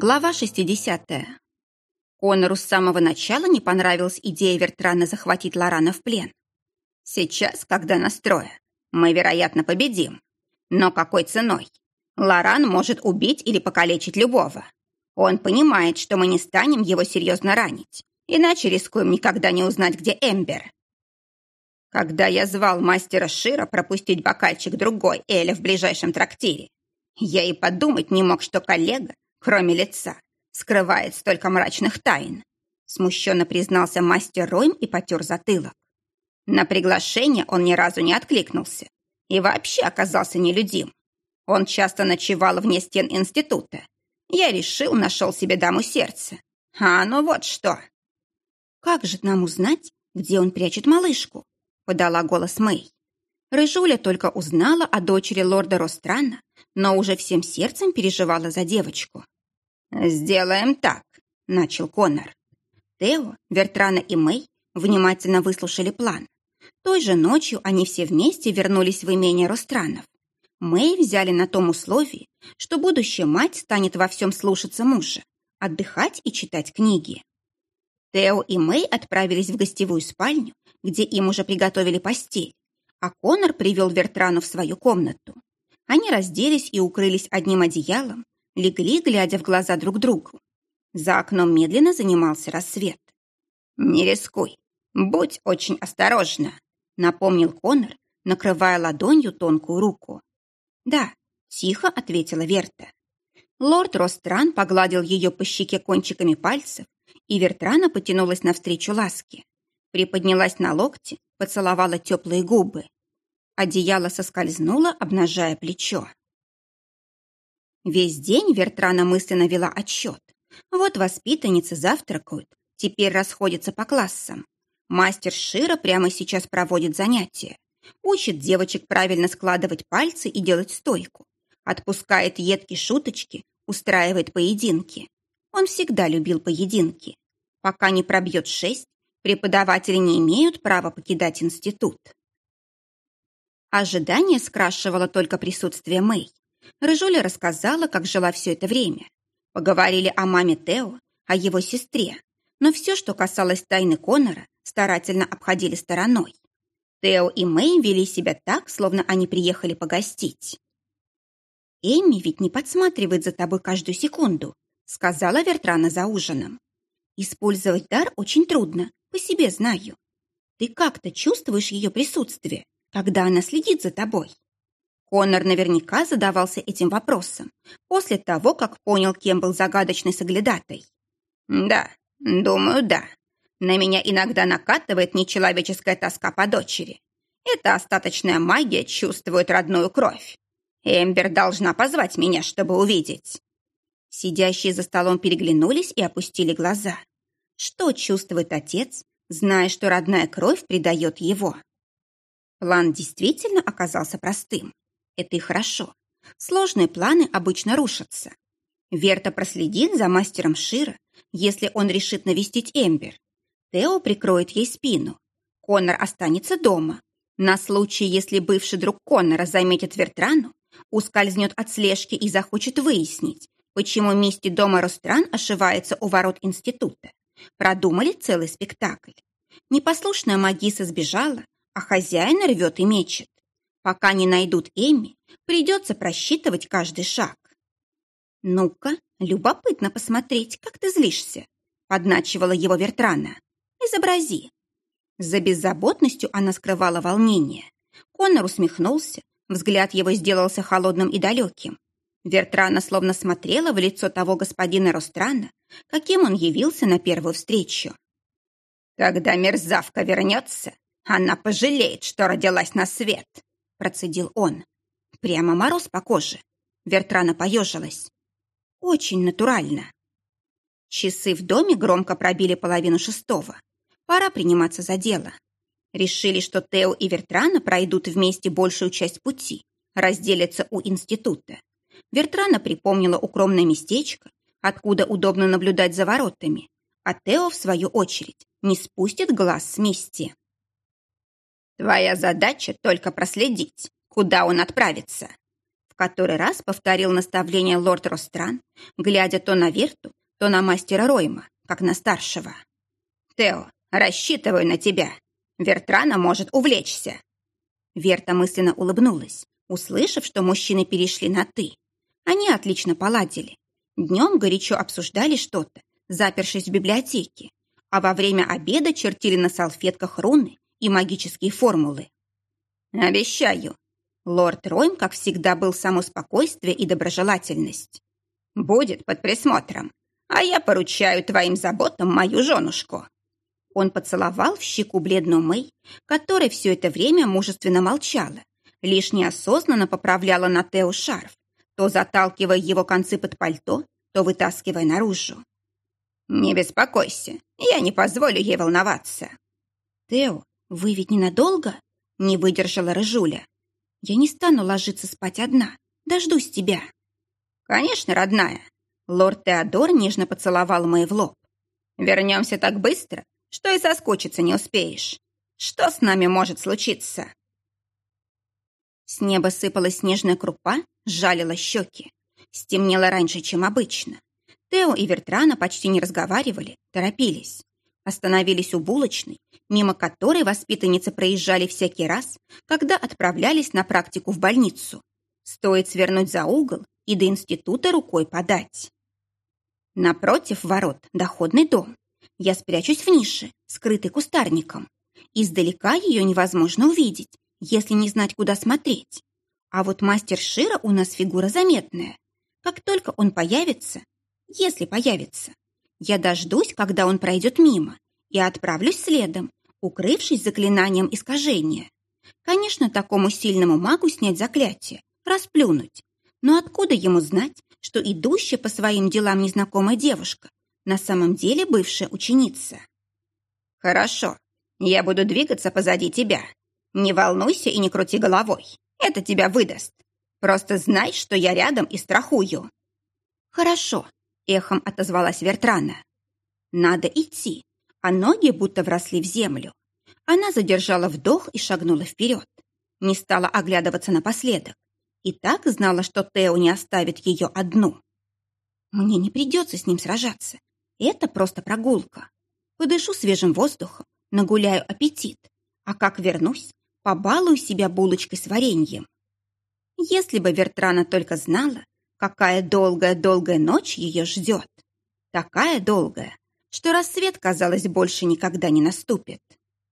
Глава 60. Конору с самого начала не понравилась идея Вертрана захватить Лорана в плен. Сейчас, когда настроя, мы, вероятно, победим. Но какой ценой? Лоран может убить или покалечить любого. Он понимает, что мы не станем его серьезно ранить, иначе рискуем никогда не узнать, где Эмбер. Когда я звал мастера Шира пропустить бокальчик другой Эля в ближайшем трактире, я и подумать не мог, что коллега, кроме лица, скрывает столько мрачных тайн. Смущенно признался мастер Ройм и потер затылок. На приглашение он ни разу не откликнулся и вообще оказался нелюдим. Он часто ночевал вне стен института. Я решил, нашел себе даму сердца. А ну вот что. «Как же нам узнать, где он прячет малышку?» подала голос Мэй. Рыжуля только узнала о дочери лорда Ространа, но уже всем сердцем переживала за девочку. «Сделаем так», — начал Конор. Тео, Вертрана и Мэй внимательно выслушали план. Той же ночью они все вместе вернулись в имение Ространов. Мэй взяли на том условии, что будущая мать станет во всем слушаться мужа, отдыхать и читать книги. Тео и Мэй отправились в гостевую спальню, где им уже приготовили постель, а Конор привел Вертрану в свою комнату. Они разделись и укрылись одним одеялом, легли, глядя в глаза друг другу. За окном медленно занимался рассвет. «Не рискуй, будь очень осторожна», — напомнил Конор, накрывая ладонью тонкую руку. «Да», — тихо ответила Верта. Лорд Ростран погладил ее по щеке кончиками пальцев, и Вертрана потянулась навстречу ласке. Приподнялась на локте, поцеловала теплые губы. Одеяло соскользнуло, обнажая плечо. Весь день Вертрана мысленно вела отсчет. Вот воспитанницы завтракают, теперь расходятся по классам. Мастер Шира прямо сейчас проводит занятия. Учит девочек правильно складывать пальцы и делать стойку. Отпускает едкие шуточки, устраивает поединки. Он всегда любил поединки. Пока не пробьет шесть, преподаватели не имеют права покидать институт. Ожидание скрашивало только присутствие Мэй. Рыжуля рассказала, как жила все это время. Поговорили о маме Тео, о его сестре. Но все, что касалось тайны Конора, старательно обходили стороной. Тео и Мэй вели себя так, словно они приехали погостить. «Эми ведь не подсматривает за тобой каждую секунду», сказала Вертрана за ужином. «Использовать дар очень трудно, по себе знаю. Ты как-то чувствуешь ее присутствие, когда она следит за тобой?» Конор наверняка задавался этим вопросом после того, как понял, кем был загадочный соглядатой. «Да, думаю, да. На меня иногда накатывает нечеловеческая тоска по дочери. Эта остаточная магия чувствует родную кровь. Эмбер должна позвать меня, чтобы увидеть». Сидящие за столом переглянулись и опустили глаза. Что чувствует отец, зная, что родная кровь предает его? План действительно оказался простым. Это и хорошо. Сложные планы обычно рушатся. Верта проследит за мастером Шира, если он решит навестить Эмбер. Тео прикроет ей спину. Конор останется дома. На случай, если бывший друг Коннора заметит Вертрану, ускользнет от слежки и захочет выяснить, почему Мисти дома Ростран ошивается у ворот института. Продумали целый спектакль. Непослушная магиса сбежала, а хозяин рвет и мечет. Пока не найдут Эми, придется просчитывать каждый шаг. «Ну-ка, любопытно посмотреть, как ты злишься», — подначивала его Вертрана. «Изобрази». За беззаботностью она скрывала волнение. Коннор усмехнулся, взгляд его сделался холодным и далеким. Вертрана словно смотрела в лицо того господина Ространа, каким он явился на первую встречу. «Когда мерзавка вернется, она пожалеет, что родилась на свет», процедил он. Прямо мороз по коже. Вертрана поежилась. Очень натурально. Часы в доме громко пробили половину шестого. Пора приниматься за дело. Решили, что Тео и Вертрана пройдут вместе большую часть пути, разделятся у института. Вертрана припомнила укромное местечко, откуда удобно наблюдать за воротами, а Тео, в свою очередь, не спустит глаз с мести. Твоя задача только проследить, куда он отправится. В который раз повторил наставление лорд Ростран, глядя то на Верту, то на мастера Ройма, как на старшего. «Тео, рассчитываю на тебя. Вертрана может увлечься». Верта мысленно улыбнулась, услышав, что мужчины перешли на «ты». Они отлично поладили. Днем горячо обсуждали что-то, запершись в библиотеке, а во время обеда чертили на салфетках руны и магические формулы. «Обещаю». Лорд Ройм, как всегда, был само спокойствие и доброжелательность. «Будет под присмотром, а я поручаю твоим заботам мою женушку». Он поцеловал в щеку бледную Мэй, которая все это время мужественно молчала, лишь неосознанно поправляла на Тео шарф, то заталкивая его концы под пальто, то вытаскивая наружу. «Не беспокойся, я не позволю ей волноваться». «Тео, вы ведь ненадолго?» — не выдержала Рыжуля. «Я не стану ложиться спать одна. Дождусь тебя». «Конечно, родная». Лорд Теодор нежно поцеловал Мэй в лоб. «Вернемся так быстро, что и соскучиться не успеешь. Что с нами может случиться?» С неба сыпалась снежная крупа, жалила щеки. Стемнело раньше, чем обычно. Тео и Вертрана почти не разговаривали, торопились. Остановились у булочной, мимо которой воспитанницы проезжали всякий раз, когда отправлялись на практику в больницу. Стоит свернуть за угол и до института рукой подать. Напротив ворот доходный дом. Я спрячусь в нише, скрытый кустарником. Издалека ее невозможно увидеть, если не знать, куда смотреть. А вот мастер Шира у нас фигура заметная. Как только он появится, если появится, я дождусь, когда он пройдет мимо, и отправлюсь следом, укрывшись заклинанием искажения. Конечно, такому сильному магу снять заклятие, расплюнуть. Но откуда ему знать, что идущая по своим делам незнакомая девушка на самом деле бывшая ученица? Хорошо, я буду двигаться позади тебя. Не волнуйся и не крути головой. Это тебя выдаст. Просто знай, что я рядом и страхую. Хорошо, эхом отозвалась Вертрана. Надо идти, а ноги будто вросли в землю. Она задержала вдох и шагнула вперед. Не стала оглядываться напоследок. И так знала, что Тео не оставит ее одну. Мне не придется с ним сражаться. Это просто прогулка. Подышу свежим воздухом, нагуляю аппетит. А как вернусь, побалую себя булочкой с вареньем. Если бы Вертрана только знала, какая долгая-долгая ночь ее ждет. Такая долгая, что рассвет, казалось, больше никогда не наступит.